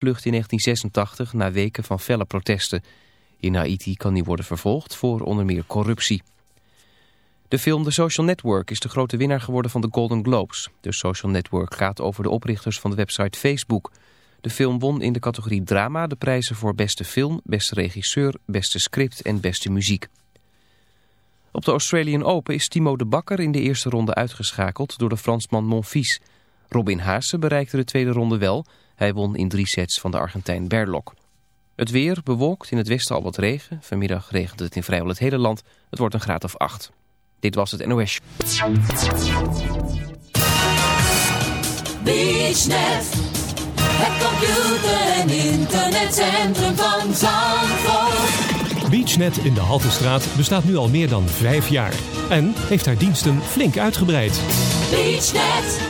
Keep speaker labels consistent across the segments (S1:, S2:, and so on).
S1: vlucht in 1986 na weken van felle protesten. In Haiti kan hij worden vervolgd voor onder meer corruptie. De film The Social Network is de grote winnaar geworden van de Golden Globes. De Social Network gaat over de oprichters van de website Facebook. De film won in de categorie drama de prijzen voor beste film, beste regisseur, beste script en beste muziek. Op de Australian Open is Timo de Bakker in de eerste ronde uitgeschakeld door de Fransman Monfils. Robin Haase bereikte de tweede ronde wel. Hij won in drie sets van de Argentijn Berlok. Het weer bewolkt, in het westen al wat regen. Vanmiddag regent het in vrijwel het hele land. Het wordt een graad of acht. Dit was het NOS.
S2: BeachNet, het computer- en internetcentrum van Zandvoort.
S3: BeachNet in de Haltestraat bestaat nu al meer dan vijf jaar. En heeft haar diensten flink uitgebreid.
S2: BeachNet,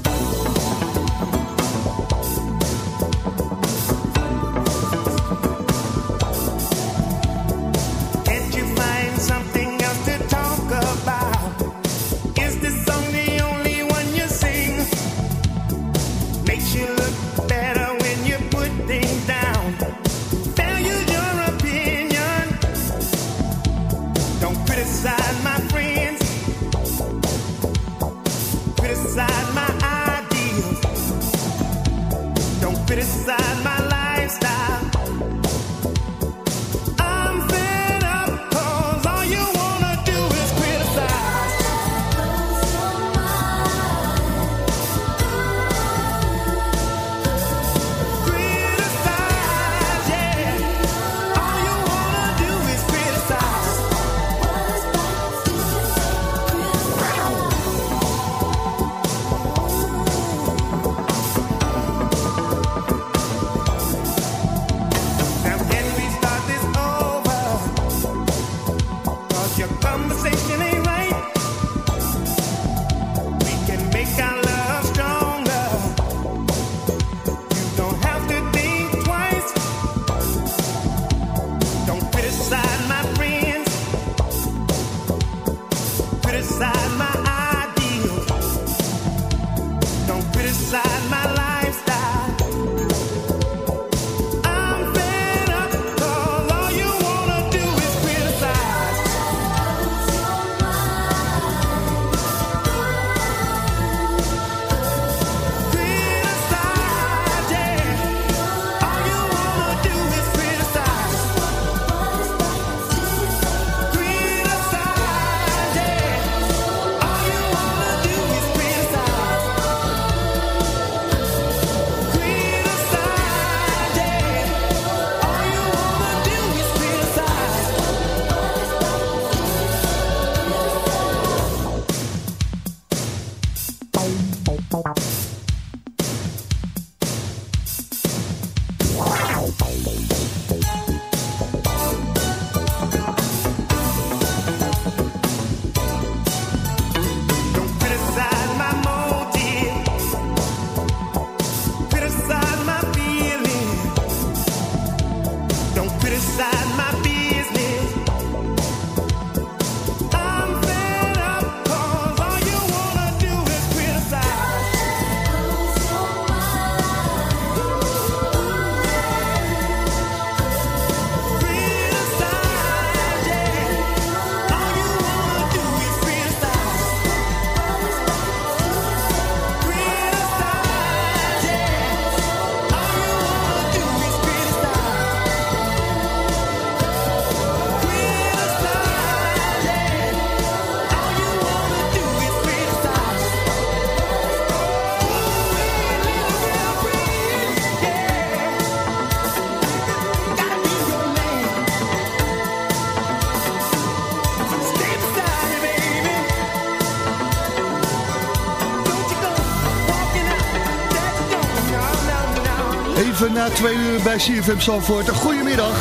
S4: Twee uur bij CFM Zandvoort. Goedemiddag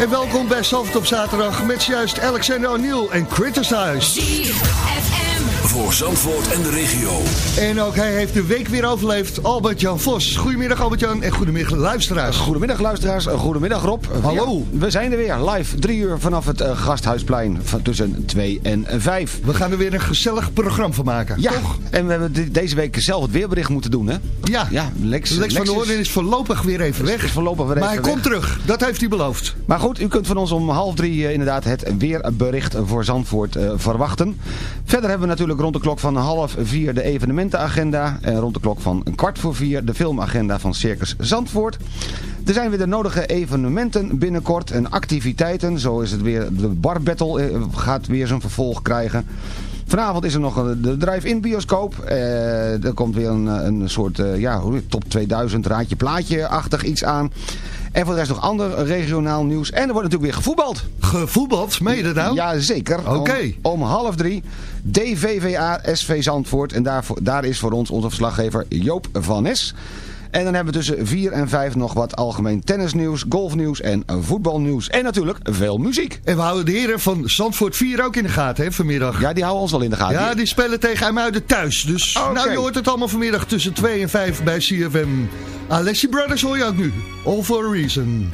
S4: en welkom bij Zandvoort op zaterdag met juist Alexander O'Neill en Criticize.
S2: ZFM.
S5: Voor Zandvoort en de regio.
S4: En ook hij heeft de week weer overleefd, Albert-Jan Vos. Goedemiddag Albert-Jan en goedemiddag luisteraars.
S6: Goedemiddag luisteraars, Eh, goedemiddag Rob.
S4: Hallo.
S6: Ja, we zijn er weer, live, drie uur vanaf het eh, Gasthuisplein van tussen 2 en 5.
S4: We gaan er weer een gezellig programma van maken.
S6: Ja,
S4: Toch?
S6: en we hebben de- deze week zelf het weerbericht moeten doen, hè?
S4: Ja.
S6: Ja, Lex,
S4: Lex van
S6: is-
S4: Oorden is voorlopig weer even weg.
S6: is voorlopig weer
S4: maar
S6: even
S4: hij komt terug, dat heeft hij beloofd.
S6: Maar goed, u kunt van ons om half drie eh, inderdaad het weerbericht voor Zandvoort eh, verwachten. Verder hebben we natuurlijk rond de klok van half vier de evenementenagenda. En rond de klok van een kwart voor vier de filmagenda van Circus Zandvoort. Er zijn weer de nodige evenementen binnenkort en activiteiten. Zo is het weer, de Bar Battle eh, gaat weer zijn vervolg krijgen. Vanavond is er nog een- de drive-in bioscoop. Eh, er komt weer een, een soort eh, ja, top 2000 raadje plaatje-achtig iets aan. En voor de rest nog ander regionaal nieuws. En er wordt natuurlijk weer gevoetbald.
S4: Gevoetbald, meen je dat nou?
S6: Ja, zeker.
S4: Oké.
S6: Om, om half drie. DVVA SV Zandvoort. En daar, daar is voor ons onze verslaggever Joop van Nes. En dan hebben we tussen 4 en 5 nog wat algemeen tennisnieuws, golfnieuws en voetbalnieuws. En natuurlijk veel muziek.
S4: En we houden de heren van Zandvoort 4 ook in de gaten, hè, vanmiddag.
S6: Ja, die houden ons wel in de gaten.
S4: Ja, die spelen tegen IJmuiden thuis. Dus nou, je hoort het allemaal vanmiddag tussen 2 en 5 bij CFM. Alessi Brothers hoor je ook nu. All for a reason.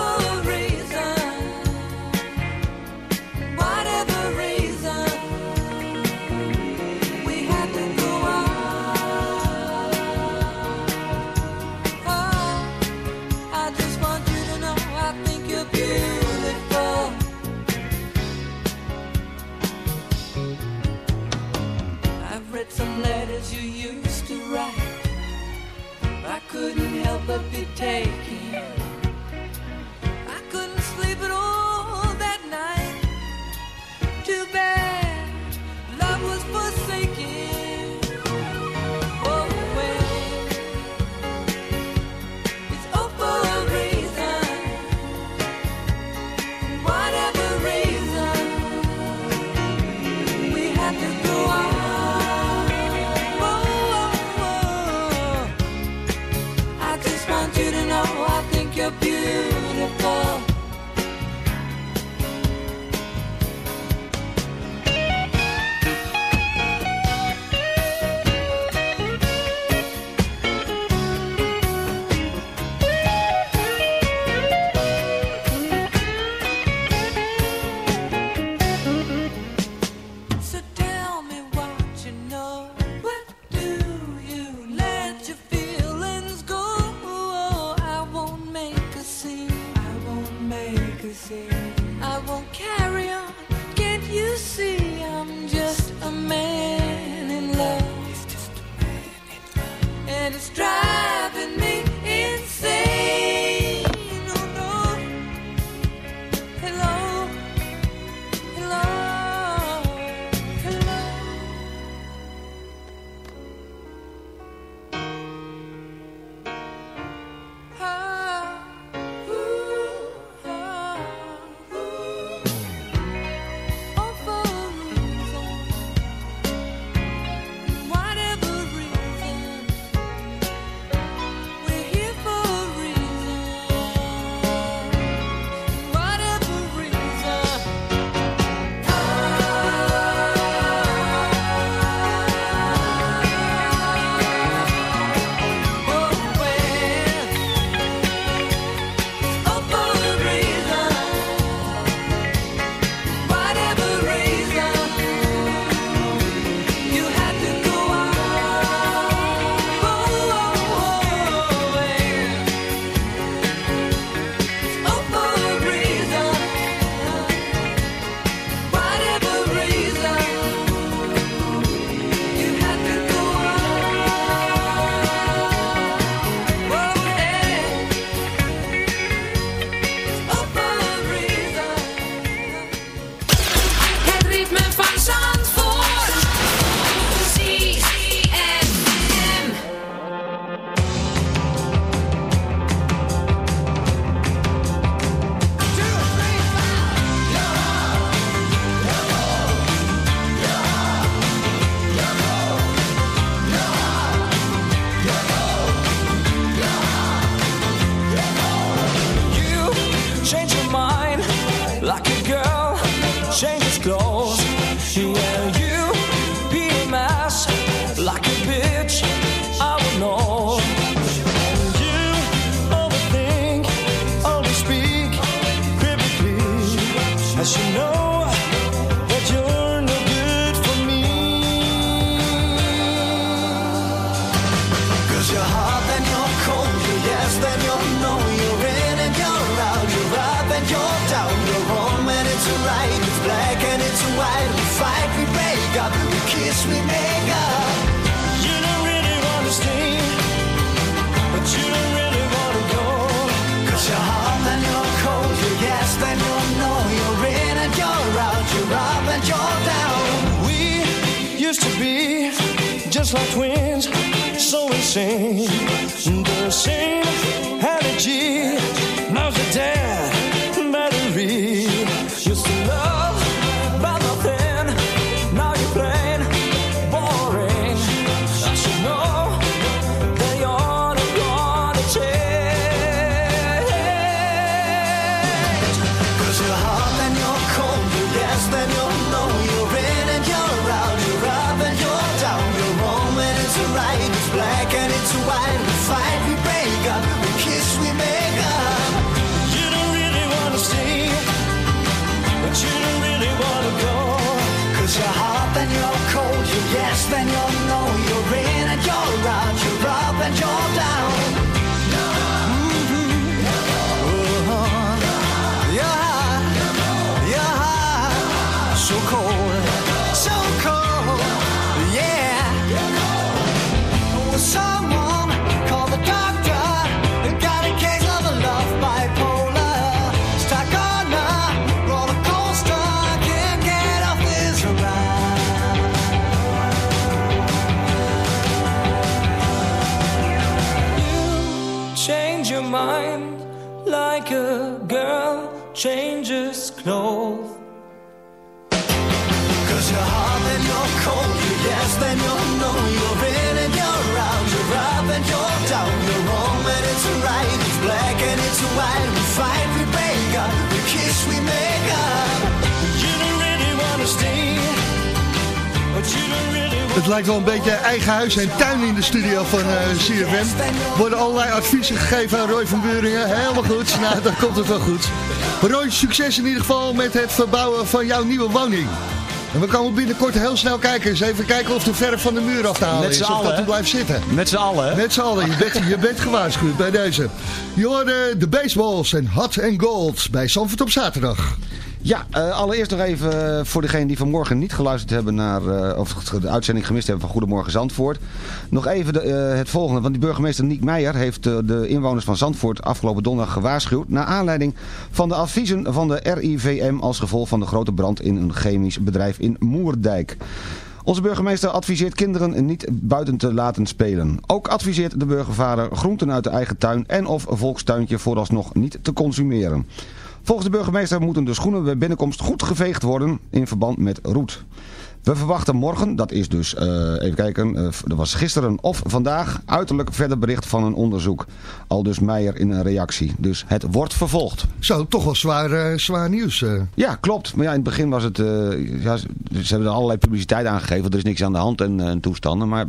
S7: I but be taken.
S8: Clothes. Cause you're hot and you're cold, you're yes, then you'll know you're in and you're out, you're up and you're down, you're wrong and it's right, it's black and it's white, we fight, we break up, we kiss, we make up. You don't really wanna stay, but you don't really
S4: Het lijkt wel een beetje eigen huis en tuin in de studio van eh CFM. Worden allerlei adviezen gegeven aan Roy van Buringen. Helemaal goed. Nou, dan komt het wel goed. Roy, succes in ieder geval met het verbouwen van jouw nieuwe woning. En we komen binnenkort heel snel kijken. Eens even kijken of de verf van de muur af te halen
S6: Met
S4: is. Of
S6: allen,
S4: dat er blijft zitten.
S6: Met z'n allen, hè?
S4: Met z'n allen. Je bent, je bent gewaarschuwd bij deze. Je hoorde de baseballs en hot and gold bij Sanford op zaterdag.
S6: Ja, eh, allereerst nog even eh, voor degenen die vanmorgen niet geluisterd hebben naar, eh, of de uitzending gemist hebben van Goedemorgen Zandvoort. Nog even het volgende, want die burgemeester Niek Meijer heeft de inwoners van Zandvoort afgelopen donderdag gewaarschuwd. Naar aanleiding van de adviezen van de RIVM als gevolg van de grote brand in een chemisch bedrijf in Moerdijk. Onze burgemeester adviseert kinderen niet buiten te laten spelen. Ook adviseert de burgervader groenten uit de eigen tuin en of volkstuintje vooralsnog niet te consumeren. Volgens de burgemeester moeten de schoenen bij binnenkomst goed geveegd worden in verband met roet. We verwachten morgen, dat is dus, eh, even kijken, eh, dat was gisteren of vandaag, uiterlijk verder bericht van een onderzoek. Al dus Meijer in een reactie. Dus het wordt vervolgd.
S4: Zo, toch wel zwaar, eh, zwaar nieuws.
S6: Ja, klopt. Maar ja, in het begin was het, ja, ze hebben er allerlei publiciteit aangegeven, er is niks aan de hand en, en toestanden. Maar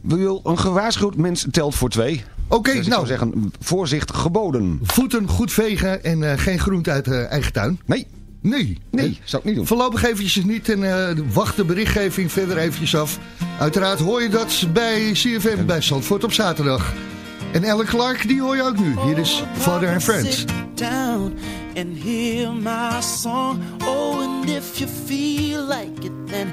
S6: we wil, een gewaarschuwd mens telt voor twee.
S4: Oké,
S6: Dus ik
S4: nou,
S6: zou zeggen, voorzicht geboden.
S4: voeten goed vegen en eh, geen groente uit de eigen tuin.
S6: Nee,
S4: Nee.
S6: nee, zou ik niet doen.
S4: Voorlopig eventjes niet en eh, wacht de berichtgeving verder eventjes af. Uiteraard hoor je dat bij CFM bij Zandvoort op zaterdag. En Ellen Clark, die hoor je ook nu. Hier is Father and Friends.
S8: Sit down and hear my song. Oh, and if you feel like it, then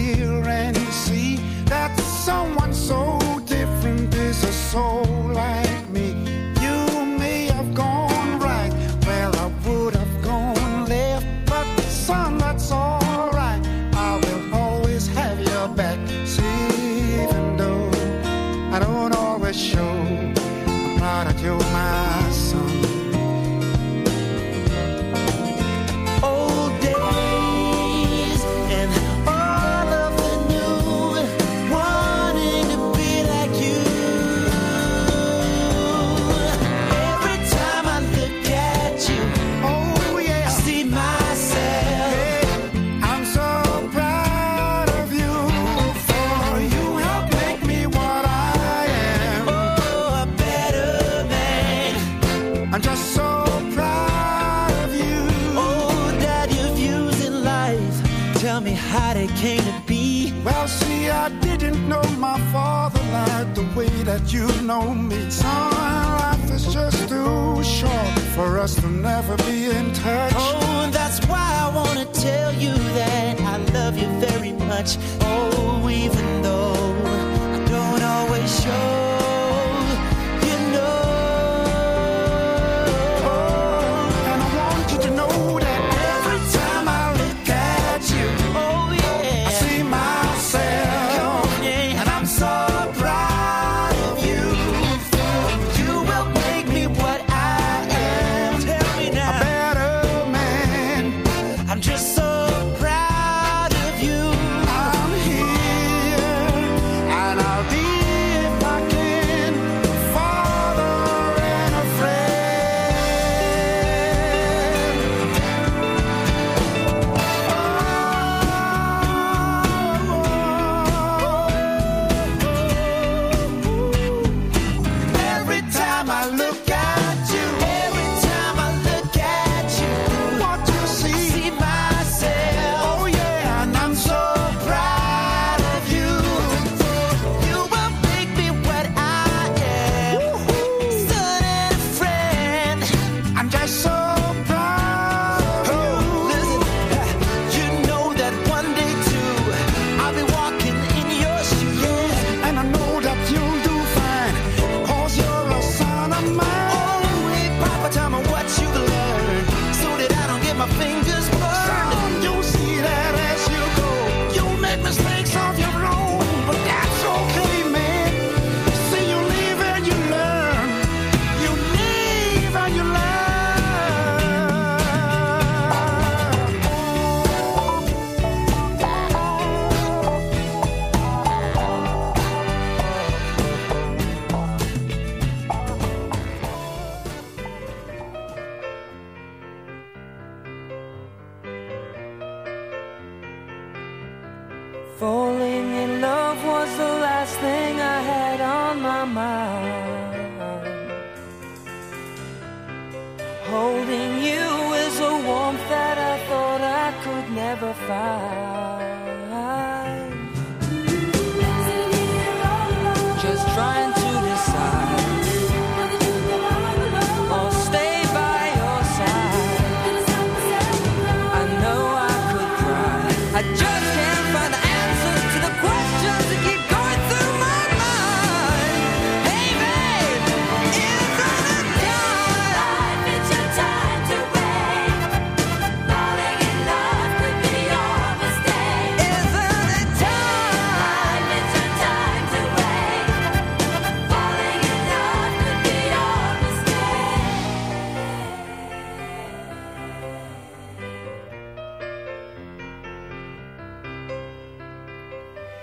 S8: hear and see that someone so different is a soul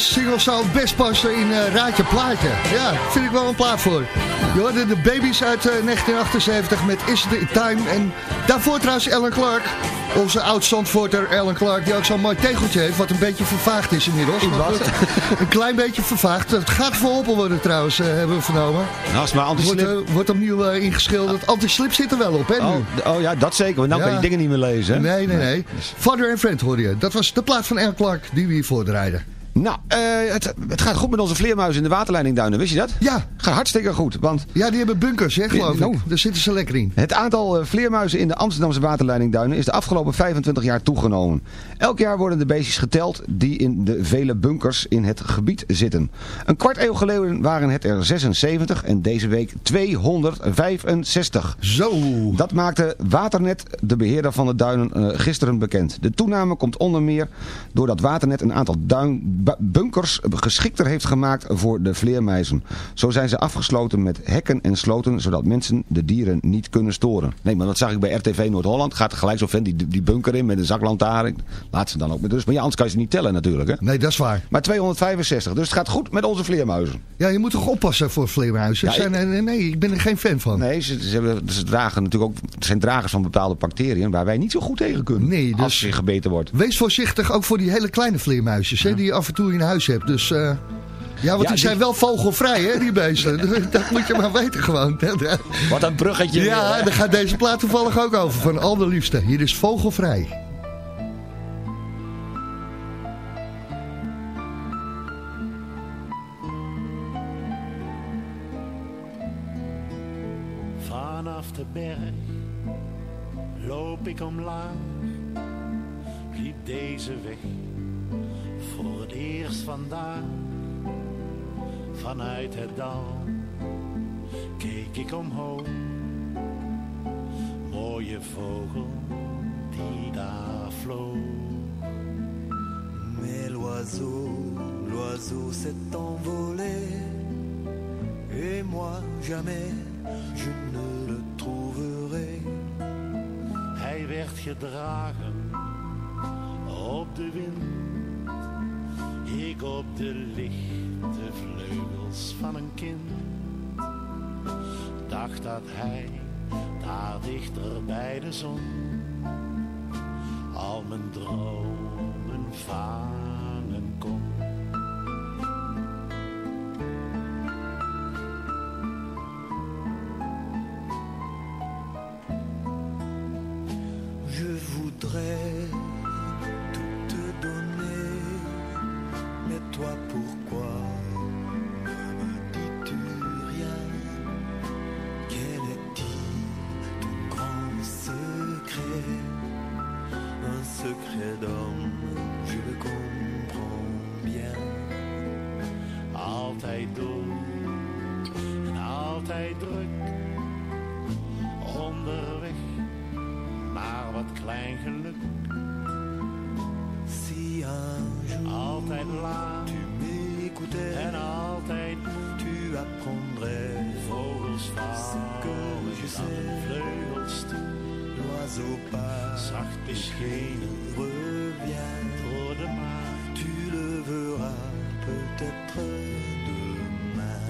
S4: single zou best passen in eh, Raadje Plaatje. Ja, vind ik wel een plaat voor. Je hoorde de baby's uit eh, 1978 met Is It Time. En daarvoor trouwens Ellen Clark. Onze oud-Zandvoorter Ellen Clark, die ook zo'n mooi tegeltje heeft, wat een beetje vervaagd is inmiddels. Een klein beetje vervaagd. Het gaat verholpen worden trouwens, eh, hebben we vernomen.
S6: Nou, maar
S4: Wordt,
S6: anti-slip.
S4: eh, wordt opnieuw eh, ingeschilderd. Anti-slip zit er wel op, hè, nu?
S6: Oh, d- oh ja, dat zeker. Want
S4: Ja.
S6: kan je dingen niet meer lezen. hè?
S4: Nee, nee, nee. Father and Friend hoorde je. Dat was de plaat van Ellen Clark die we hier voordraaiden.
S6: Nou, eh, het, het gaat goed met onze vleermuizen in de waterleidingduinen. Wist je dat?
S4: Ja.
S6: Gaat hartstikke goed. Want
S4: Ja, die hebben bunkers, hè, geloof
S6: Nou.
S4: ik. Daar zitten ze lekker in.
S6: Het aantal eh, vleermuizen in de Amsterdamse waterleidingduinen is de afgelopen 25 jaar toegenomen. Elk jaar worden de beestjes geteld die in de vele bunkers in het gebied zitten. Een kwart eeuw geleden waren het er 76 en deze week 265.
S4: Zo.
S6: Dat maakte Waternet, de beheerder van de duinen, eh, gisteren bekend. De toename komt onder meer doordat Waternet een aantal duin, bunkers geschikter heeft gemaakt voor de vleermuizen. Zo zijn ze afgesloten met hekken en sloten, zodat mensen de dieren niet kunnen storen. Nee, maar dat zag ik bij RTV Noord-Holland. Gaat er gelijk zo vent die, die bunker in met een zaklantaarn. Laat ze dan ook met rust. Maar ja, anders kan je ze niet tellen natuurlijk. Hè?
S4: Nee, dat is waar.
S6: Maar 265, dus het gaat goed met onze vleermuizen.
S4: Ja, je moet toch oppassen voor vleermuizen?
S6: Ja,
S4: Zijn, nee, nee, ik ben er geen fan van.
S6: Nee, ze, ze, hebben, ze dragen natuurlijk ook, het zijn dragers van bepaalde bacteriën waar wij niet zo goed tegen kunnen.
S4: Nee, dus-
S6: Als je gebeten wordt.
S4: Wees voorzichtig ook voor die hele kleine vleermuisjes hè, die af en toe in huis hebt. Dus, eh, ja, want
S6: Ja,
S4: die- zijn wel vogelvrij, hè, die beesten. dat moet je maar weten gewoon.
S6: Wat een bruggetje.
S4: Ja, daar gaat deze plaat toevallig ook over. Van al de liefste. Hier is vogelvrij.
S8: S'est envolé. Et moi, jamais, je ne le trouverai.
S9: Hij werd gedragen op de wind. Ik op de lichte vleugels van een kind. Dacht dat hij daar dichter bij de zon al mijn dromen vangen klein geluk.
S8: Si
S9: Altijd laat
S8: tu m'écoutais,
S9: en altijd
S8: tu apprendrais
S9: Vogels
S8: que je
S9: aan
S8: sais.
S9: vleugels.
S8: L'oiseau part,
S9: Zacht beschenen
S8: revient.
S9: voor de maan.
S8: Tu le verras peut-être demain.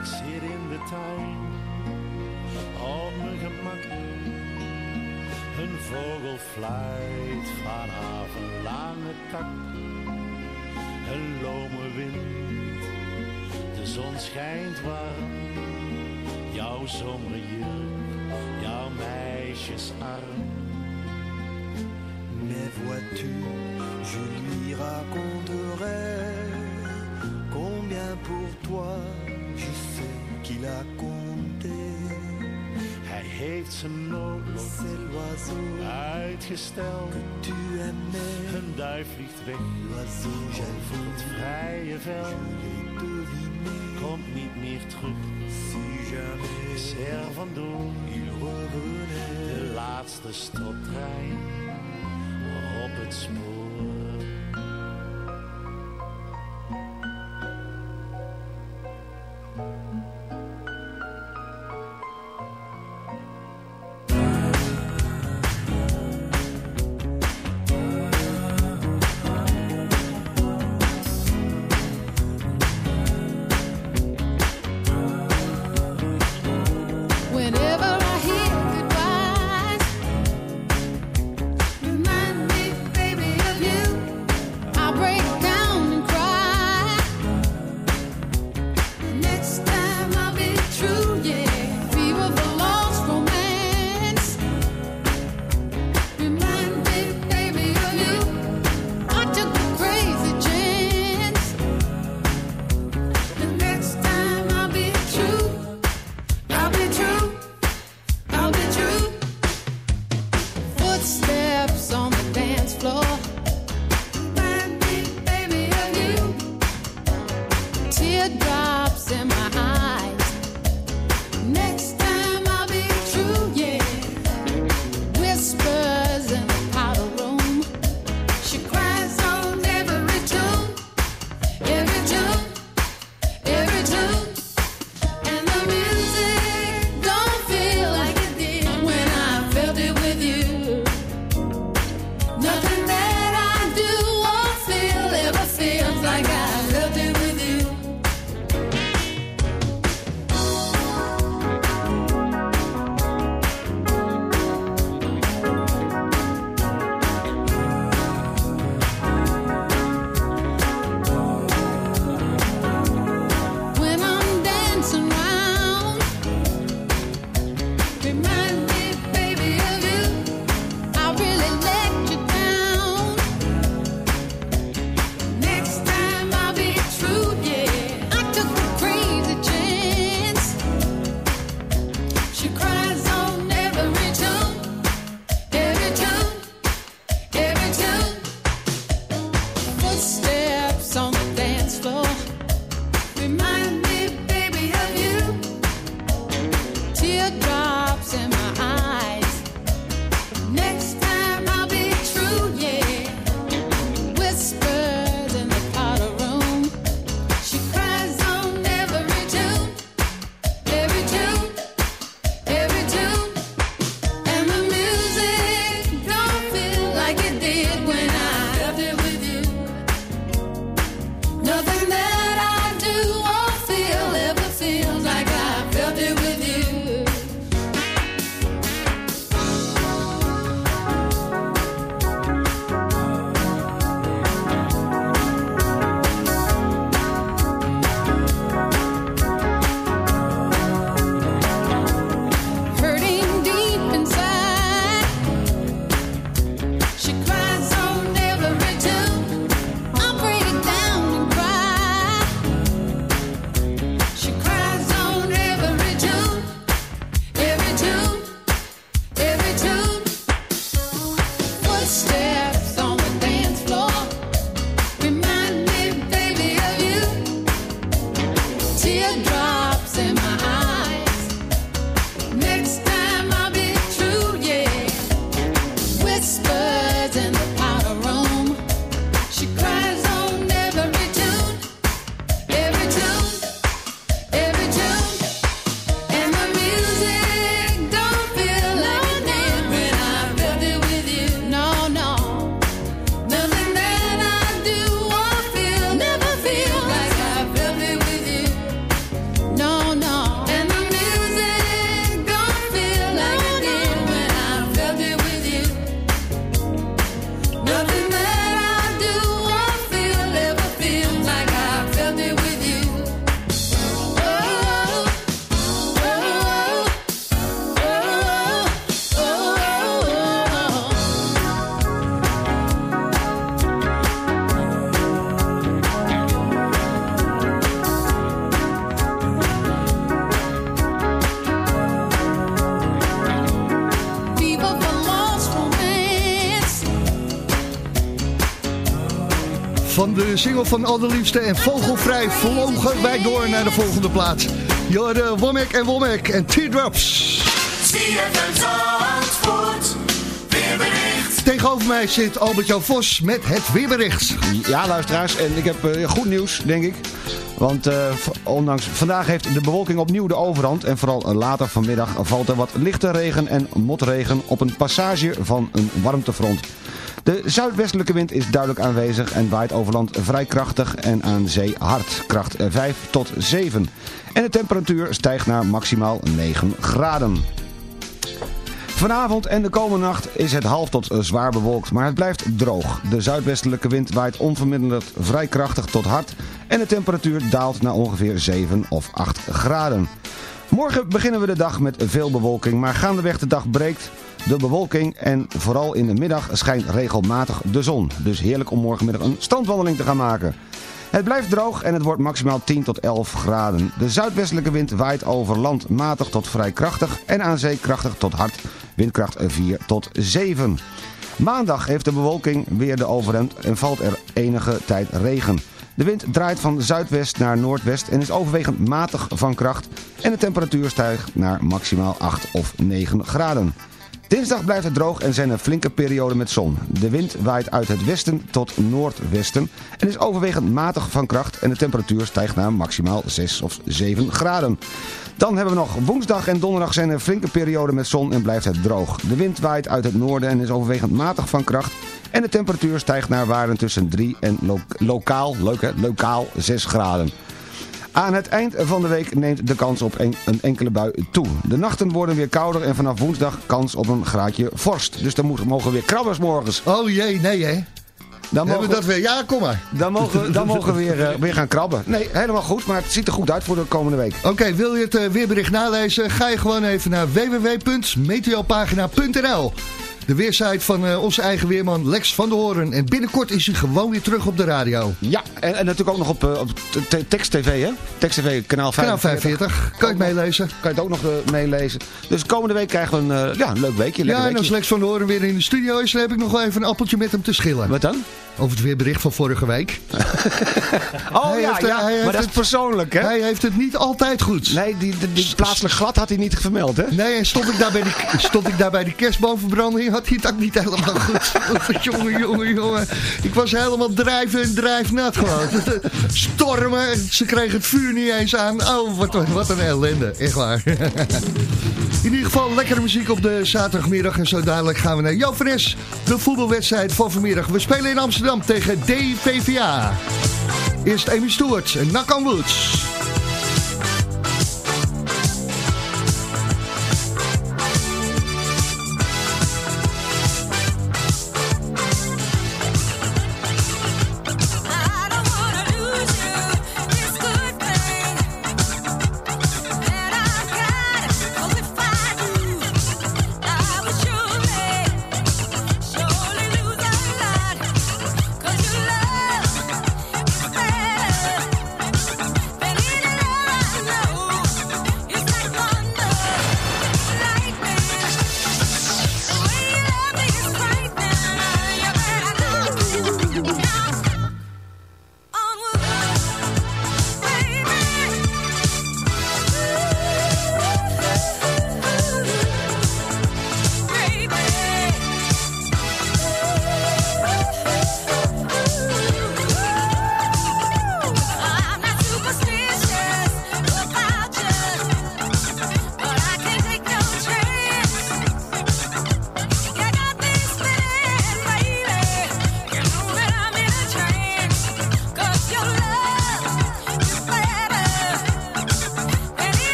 S9: Ik zit in de tuin mijn. Een vogel fluit vanaf een lange tak. Een lome wind, de zon schijnt warm. Jouw zomerjurk, jouw meisjesarm.
S8: Mais vois-tu, je lui raconterai
S9: heeft zijn noodlot uitgesteld. Een duif vliegt weg over het vrije veld. Komt niet meer terug, is er vandoor. De laatste stoptrein op het spoor.
S4: Single van Allerliefste en Vogelvrij vlogen wij door naar de volgende plaats. Jorden Womack en Womack en Teardrops. Tegenover mij zit Albert-Jan Vos met het weerbericht.
S6: Ja, luisteraars, en ik heb eh, goed nieuws, denk ik. Want eh, ondanks vandaag heeft de bewolking opnieuw de overhand. En vooral later vanmiddag valt er wat lichte regen en motregen op een passage van een warmtefront. De zuidwestelijke wind is duidelijk aanwezig en waait over land vrij krachtig en aan zee hard. Kracht 5 tot 7. En de temperatuur stijgt naar maximaal 9 graden. Vanavond en de komende nacht is het half tot zwaar bewolkt, maar het blijft droog. De zuidwestelijke wind waait onverminderd vrij krachtig tot hard en de temperatuur daalt naar ongeveer 7 of 8 graden. Morgen beginnen we de dag met veel bewolking, maar gaandeweg de dag breekt de bewolking en vooral in de middag schijnt regelmatig de zon. Dus heerlijk om morgenmiddag een strandwandeling te gaan maken. Het blijft droog en het wordt maximaal 10 tot 11 graden. De zuidwestelijke wind waait over land matig tot vrij krachtig en aan zee krachtig tot hard, windkracht 4 tot 7. Maandag heeft de bewolking weer de overhand en valt er enige tijd regen. De wind draait van zuidwest naar noordwest en is overwegend matig van kracht en de temperatuur stijgt naar maximaal 8 of 9 graden. Dinsdag blijft het droog en zijn er flinke perioden met zon. De wind waait uit het westen tot noordwesten en is overwegend matig van kracht en de temperatuur stijgt naar maximaal 6 of 7 graden. Dan hebben we nog woensdag en donderdag zijn er flinke perioden met zon en blijft het droog. De wind waait uit het noorden en is overwegend matig van kracht en de temperatuur stijgt naar waarden tussen 3 en lo- lokaal, leuk hè, lokaal 6 graden. Aan het eind van de week neemt de kans op een, een enkele bui toe. De nachten worden weer kouder en vanaf woensdag kans op een graadje vorst. Dus dan moet- mogen weer krabbers morgens.
S4: Oh jee, nee hè.
S6: Dan
S4: Hebben we dat weer? Ja, kom maar.
S6: Dan mogen, we- dan mogen we weer, eh, weer gaan krabben. Nee, helemaal goed, maar het ziet er goed uit voor de komende week.
S4: Oké, wil je het eh, weerbericht nalezen? Ga je gewoon even naar www.meteopagina.nl De weersite van eh, onze eigen weerman Lex van der Hoorn. En binnenkort is hij gewoon weer terug op de radio.
S6: Ja, en, en natuurlijk ook nog op, eh, op Text TV, hè? Text TV, kanaal 45.
S4: Kanaal 45. Kan je het meelezen?
S6: Kan je het ook nog eh, meelezen. Dus komende week krijgen we een, ja, een leuk weekje.
S4: Ja, en als. Lex van der Hoorn weer in de studio is, dan heb ik nog wel even een appeltje met hem te schillen.
S6: Wat dan?
S4: Over het weerbericht van vorige week.
S6: Oh
S4: Hij
S6: ja,
S4: heeft,
S6: ja
S4: hij heeft
S6: maar dat is
S4: het-
S6: persoonlijk, hè?
S4: Hij heeft het niet altijd goed.
S6: Nee, die, die, die plaatselijk glad had hij niet vermeld, hè?
S4: Nee, en stond ik daar bij die, stond ik daar bij die kerstboomverbranding, had hij het ook niet helemaal goed. jongen, jongen, jongen. Ik was helemaal drijven en drijfnat gewoon. Stormen, ze kregen het vuur niet eens aan. Oh, wat, een- wat een ellende, echt waar. In ieder geval lekkere muziek op de zaterdagmiddag. En zo dadelijk gaan we naar Jovenes, de voetbalwedstrijd van vanmiddag. We spelen in Amsterdam tegen DVVA. Eerst Amy Stewart en on Woods.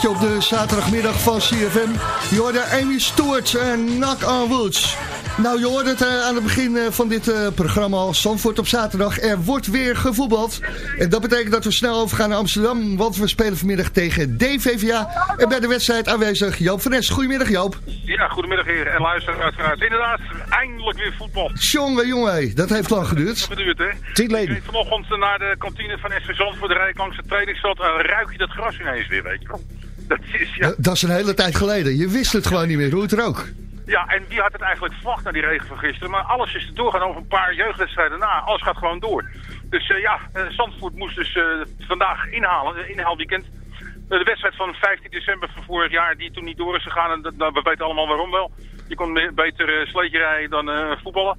S4: Plaatje op de zaterdagmiddag van CFM. Je hoorde Amy Stewart en Knock on Woods. Nou, je hoorde het eh, aan het begin eh, van dit eh, programma al. Zandvoort op zaterdag. Er wordt weer gevoetbald. En dat betekent dat we snel overgaan naar Amsterdam. Want we spelen vanmiddag tegen DVVA. En bij de wedstrijd aanwezig Joop van Nes. Goedemiddag Joop.
S10: Ja, goedemiddag heer en luister uiteraard. Inderdaad, eindelijk weer voetbal.
S4: Jongen, jongen, dat heeft lang geduurd.
S10: Dat geduurd, hè?
S6: Tien leden.
S10: vanochtend naar de kantine van SV Zandvoort, de rij langs het trainingsveld. En ruik je dat gras ineens weer, weet je wel. Dat is, ja.
S4: Eh, Dat is een hele tijd geleden. Je wist het gewoon niet meer, hoe het er ook.
S10: Ja, en wie had het eigenlijk verwacht na die regen van gisteren? Maar alles is er doorgaan over een paar jeugdwedstrijden na. Alles gaat gewoon door. Dus eh, ja, eh, Zandvoort moest dus vandaag inhalen, inhaalweekend. Eh, de wedstrijd van 15 december van vorig jaar, die toen niet door is gegaan. En dat, nou, we weten allemaal waarom wel. Je kon beter sleetje rijden dan voetballen.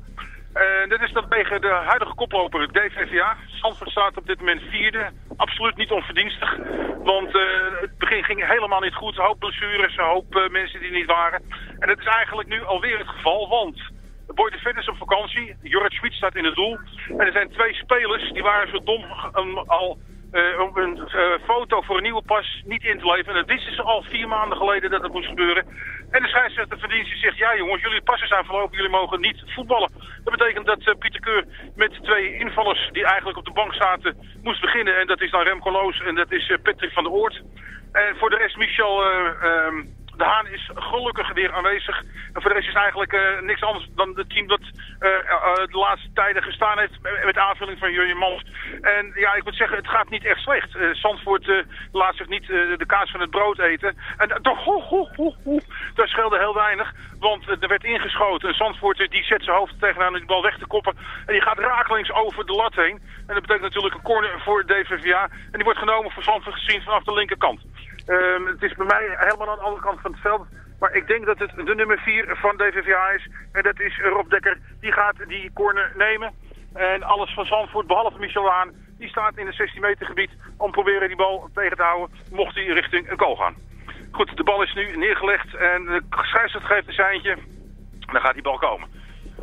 S10: En dit is dan tegen de huidige koploper, DVVA. Zandvoort staat op dit moment vierde. Absoluut niet onverdienstig. Want eh, het begin ging helemaal niet goed. Een hoop blessures, een hoop eh, mensen die niet waren. En dat is eigenlijk nu alweer het geval, want... Boy de Vet is op vakantie. Jorrit Schmid staat in het doel. En er zijn twee spelers die waren zo dom um, al eh, om een eh, foto voor een nieuwe pas niet in te leveren. En dat wisten ze al vier maanden geleden dat het moest gebeuren. En de scheidsrechter van dienst die zegt, ja jongens, jullie passen zijn verlopen, jullie mogen niet voetballen. Dat betekent dat eh, Pieter Keur met twee invallers die eigenlijk op de bank zaten, moest beginnen. En dat is dan Remco Loos en dat is Patrick van der Oort. En voor de rest Michel... ehm, de Haan is gelukkig weer aanwezig. En voor de rest is eigenlijk eh, niks anders dan het team dat eh, eh, de laatste tijden gestaan heeft met- aanvulling van Jurjen Mans. En ja, ik moet zeggen, het gaat niet echt slecht. Zandvoort laat zich niet de kaas van het brood eten. En toch, ho, ho, ho, ho, daar scheelde heel weinig. Want er werd ingeschoten. En Zandvoort die zet zijn hoofd tegenaan om die bal weg te koppen. En die gaat rakelings over de lat heen. En dat betekent natuurlijk een corner voor DVVA. En die wordt genomen voor Zandvoort gezien vanaf de linkerkant. Ehm, het is bij mij helemaal aan de andere kant van het veld. Maar ik denk dat het de nummer 4 van DVVA is. En dat is Rob Dekker. Die gaat die corner nemen. En alles van Zandvoort, behalve Michel Haan, die staat in het 16 meter gebied om proberen die bal tegen te houden. Mocht hij richting een goal gaan. Goed, de bal is nu neergelegd en de scheidsrechter geeft een seintje. Dan gaat die bal komen.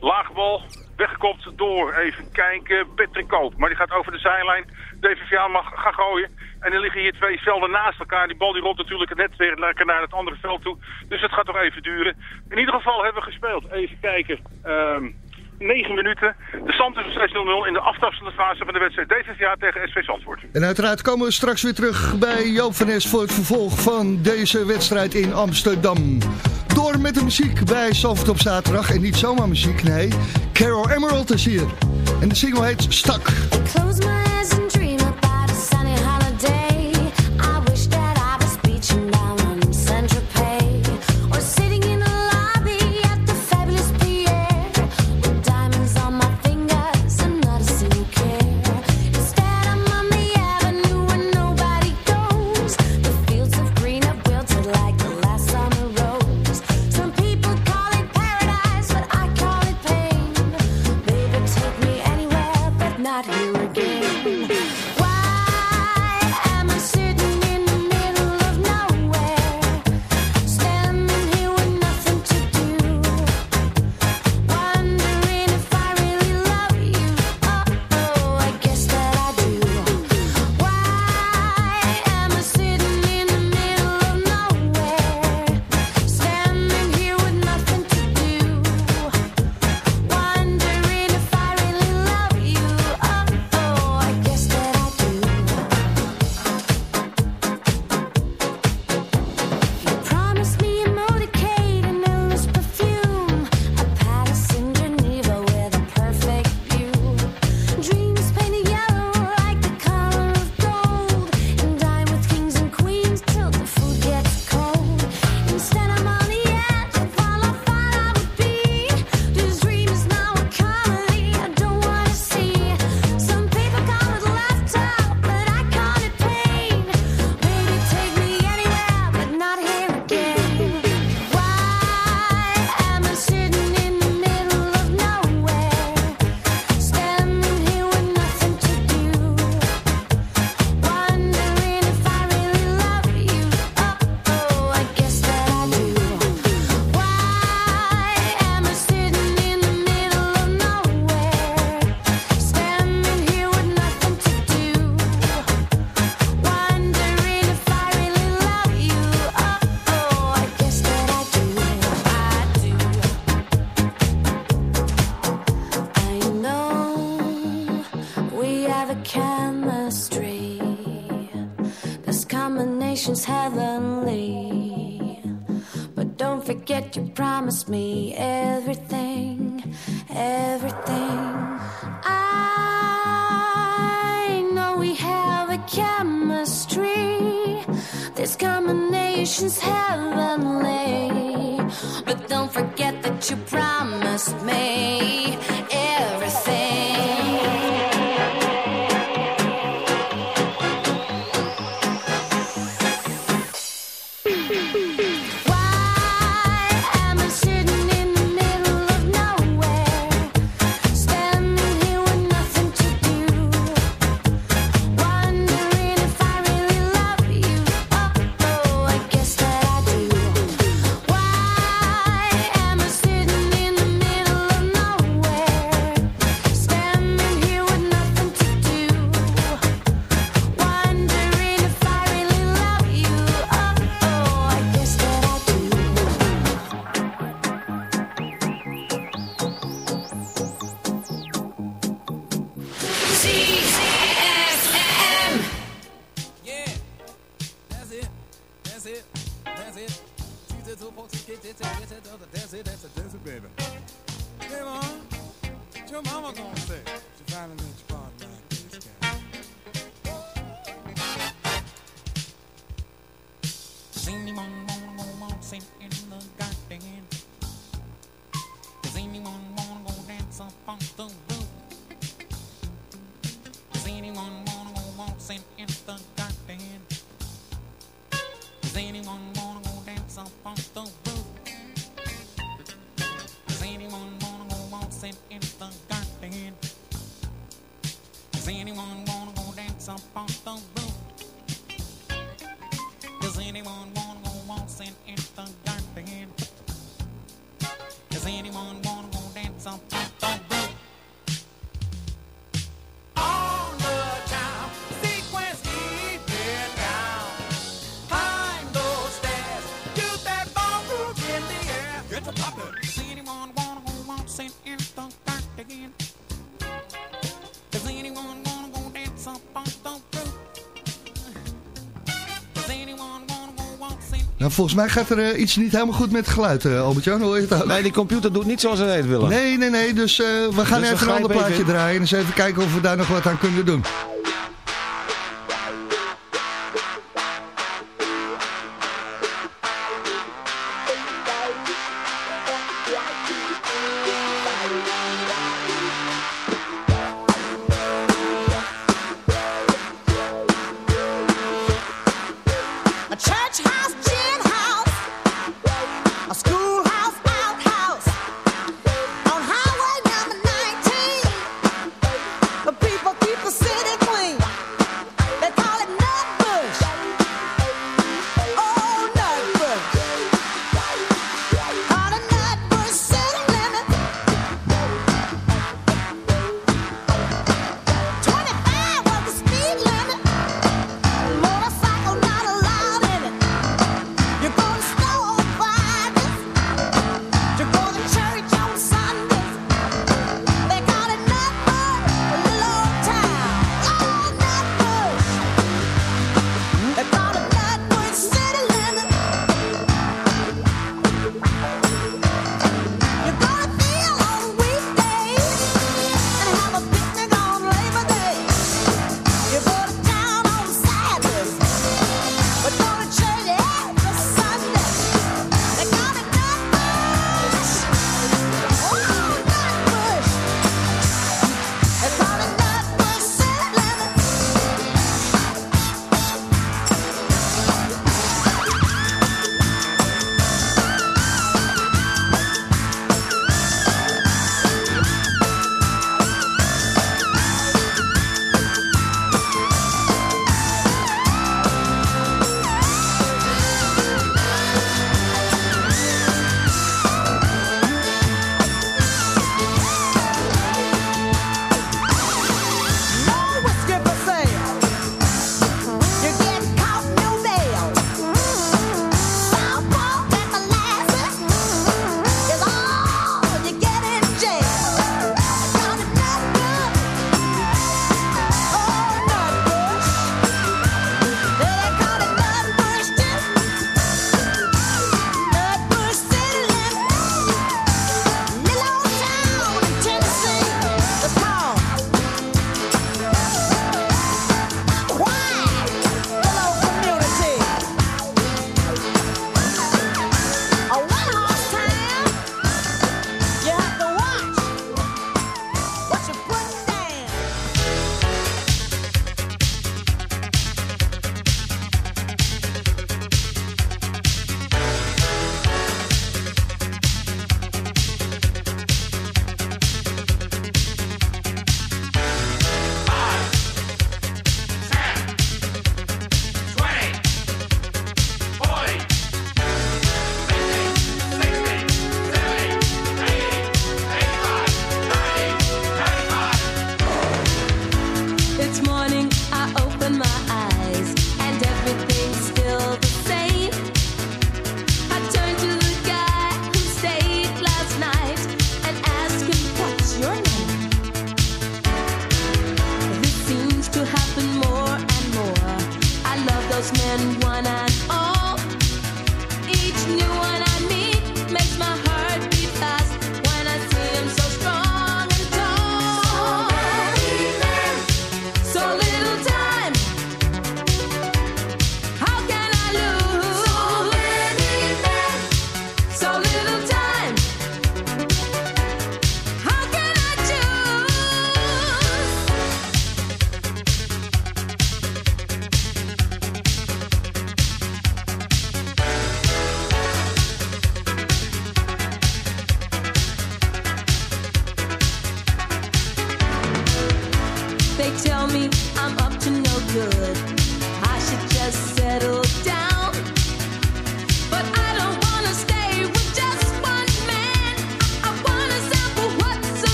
S10: Lage bal, weggekopt door, even kijken, Patrick Koop. Maar die gaat over de zijlijn. DVVA mag gaan gooien. En er liggen hier twee velden naast elkaar. Die bal die rolt natuurlijk net weer lekker naar het andere veld toe. Dus het gaat nog even duren. In ieder geval hebben we gespeeld. Even kijken. Ehm 9 minuten. De stand is nog steeds 0-0 in de aftastende fase van de wedstrijd DVVA tegen SV Zandvoort.
S4: En uiteraard komen we straks weer terug bij Joop van Nes voor het vervolg van deze wedstrijd in Amsterdam. Door met de muziek bij Zandvoort op zaterdag. En niet zomaar muziek, nee. Carol Emerald is hier. En de single heet Stak. Nou, volgens mij gaat er eh, iets niet helemaal goed met geluid, uh, Albert-Jan. Hoor je het ook?
S6: Nee, die computer doet niet zoals we het willen.
S4: Nee, nee, nee. Dus eh, we gaan
S6: dus
S4: even een ander plaatje draaien. En eens even kijken of we daar nog wat aan kunnen doen.
S11: church house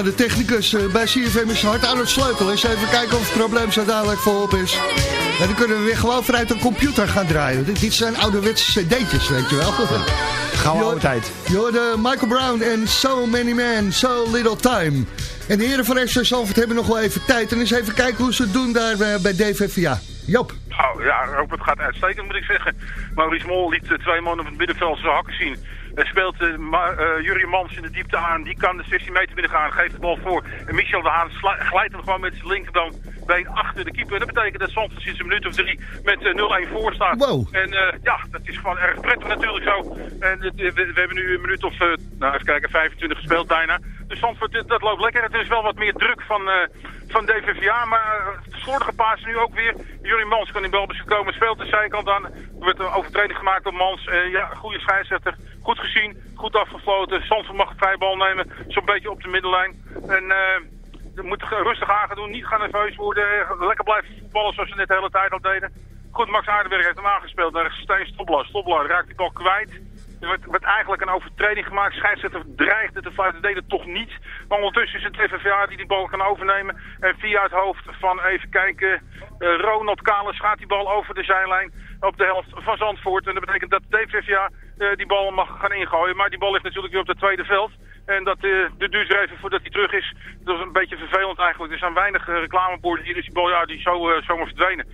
S4: Nou, de technicus eh, bij CFM is hard aan het sleutelen. Eens even kijken of het probleem zo dadelijk volop is. En dan kunnen we weer gewoon vanuit de computer gaan draaien. Dit, zijn ouderwetse cd'tjes, weet je wel.
S6: Gouden oude tijd.
S4: Je hoorde Michael Brown en So Many Men, So Little Time. En de heren van FC Zalvoort hebben nog wel even tijd. En eens even kijken hoe ze het doen daar eh, bij DVVA. Joop.
S10: Nou ja, ook het gaat uitstekend moet ik zeggen. Maurice Mol liet eh, twee mannen op het middenveld zijn hakken zien. Hij speelt uh, Jurie Mans in de diepte aan. Die kan de 16 meter binnen gaan. Geeft de bal voor. En Michel de Haan glijdt hem gewoon met zijn linkerbeen achter de keeper. Dat betekent dat Zandvoort sinds een minuut of drie met eh, 0-1 voor staat. En eh, ja, dat is gewoon erg prettig natuurlijk zo. En we, we hebben nu een minuut of, eh, nou even kijken, 25 gespeeld bijna. Dus Zandvoort, dat loopt lekker. Het is wel wat meer druk van, eh, van DVVA. Maar uh, slordige paas nu ook weer. Jurie Mans kan in balbezit komen. Speelt de zijkant aan. Er wordt een overtreding gemaakt door Mans. Eh, ja, goede scheidsrechter. Goed gezien. Goed afgefloten. Zandvoort mag een vrije bal nemen. Zo'n beetje op de middenlijn. En... eh je moet rustig aan gaan doen, niet gaan nerveus worden. Lekker blijven voetballen zoals ze net de hele tijd al deden. Goed, Max Aardenberg heeft hem aangespeeld naar Steen Stoblaar. Stoblaar raakt die bal kwijt. Er werd, eigenlijk een overtreding gemaakt. Scheidsrechter dreigde te fluiten, deed het toch niet. Maar ondertussen is het FVA die die bal kan overnemen. En via het hoofd van, even kijken, eh, Ronald Kalis gaat die bal over de zijlijn op de helft van Zandvoort. En dat betekent dat de FVA eh, die bal mag gaan ingooien. Maar die bal ligt natuurlijk weer op het tweede veld. En dat uh, de duurt er even voordat hij terug is. Dat is een beetje vervelend eigenlijk. Er zijn weinig uh, reclameborden hier. Dus die bal ja, die is zo, uh, zomaar verdwenen.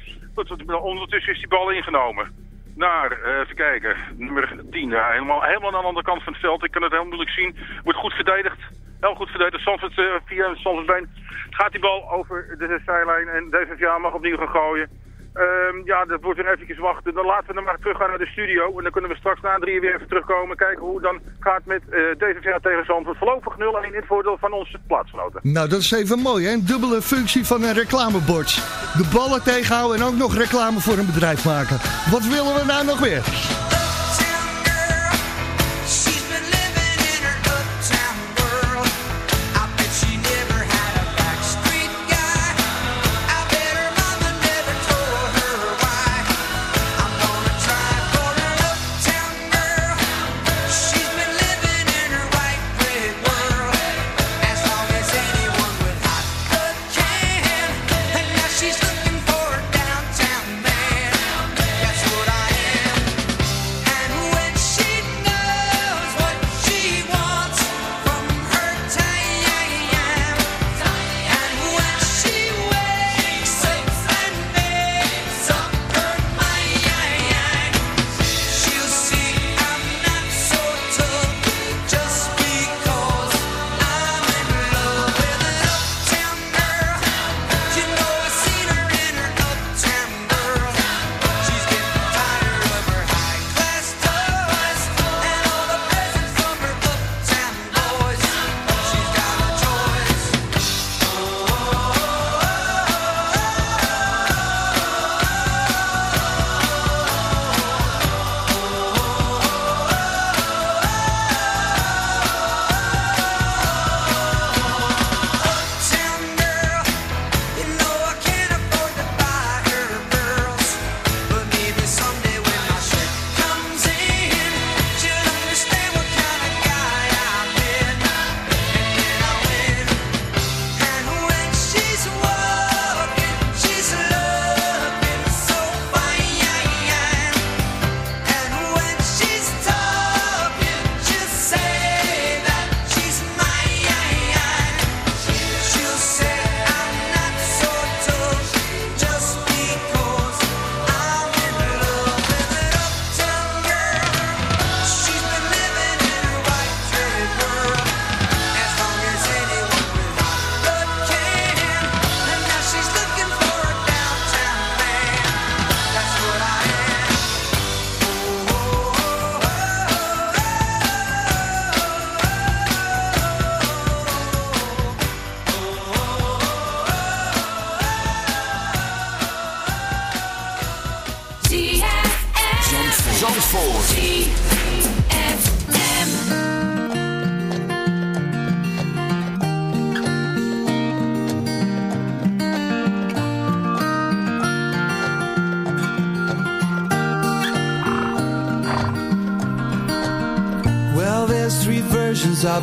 S10: Ondertussen is die bal ingenomen. Naar, uh, even kijken, nummer 10. Ja, helemaal, helemaal aan de andere kant van het veld. Ik kan het heel moeilijk zien. Wordt goed verdedigd. Heel goed verdedigd. Zandvoort uh, via Zandvoortbeen gaat die bal over de zijlijn. En DVVA mag opnieuw gaan gooien. Um, ja, dat wordt weer eventjes wachten. Dan laten we dan maar terug gaan naar de studio. En dan kunnen we straks na drieën weer even terugkomen. Kijken hoe dan gaat met uh, DVVA tegen Zandvoort. Voorlopig 0-1 in het voordeel van onze plaatsgenoten.
S4: Nou, dat is even mooi, hè? Een dubbele functie van een reclamebord. De ballen tegenhouden en ook nog reclame voor een bedrijf maken. Wat willen we nou nog weer?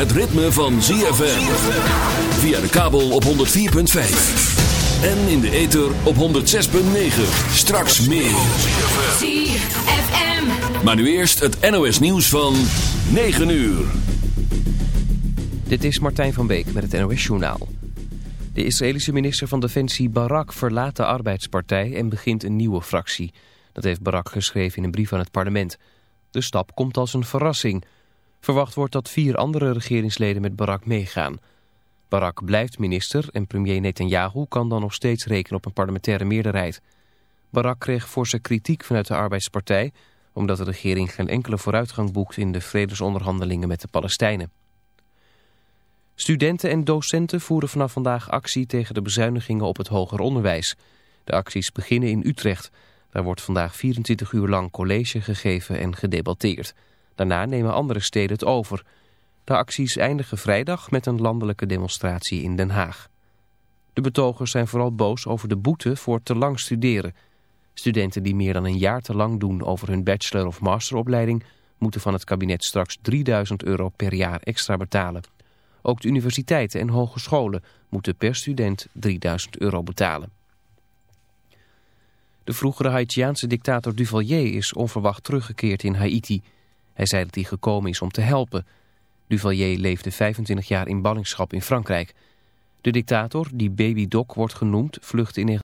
S5: het ritme van ZFM. Via de kabel op 104.5. En in de ether op 106.9. Straks meer.
S2: ZFM.
S5: Maar nu eerst het NOS nieuws van 9 uur.
S1: Dit is Martijn van Beek met het NOS Journaal. De Israëlische minister van Defensie Barak verlaat de arbeidspartij en begint een nieuwe fractie. Dat heeft Barak geschreven in een brief aan het parlement. De stap komt als een verrassing. Verwacht wordt dat vier andere regeringsleden met Barak meegaan. Barak blijft minister en premier Netanyahu kan dan nog steeds rekenen op een parlementaire meerderheid. Barak kreeg forse kritiek vanuit de arbeidspartij... omdat de regering geen enkele vooruitgang boekt in de vredesonderhandelingen met de Palestijnen. Studenten en docenten voeren vanaf vandaag actie tegen de bezuinigingen op het hoger onderwijs. De acties beginnen in Utrecht. Daar wordt vandaag 24 uur lang college gegeven en gedebatteerd. Daarna nemen andere steden het over. De acties eindigen vrijdag met een landelijke demonstratie in Den Haag. De betogers zijn vooral boos over de boete voor te lang studeren. Studenten die meer dan een jaar te lang doen over hun bachelor- of masteropleiding... moeten van het kabinet straks 3000 euro per jaar extra betalen. Ook de universiteiten en hogescholen moeten per student 3000 euro betalen. De vroegere Haitiaanse dictator Duvalier is onverwacht teruggekeerd in Haiti. Hij zei dat hij gekomen is om te helpen. Duvalier leefde 25 jaar in ballingschap in Frankrijk. De dictator, die Baby Doc wordt genoemd, vluchtte in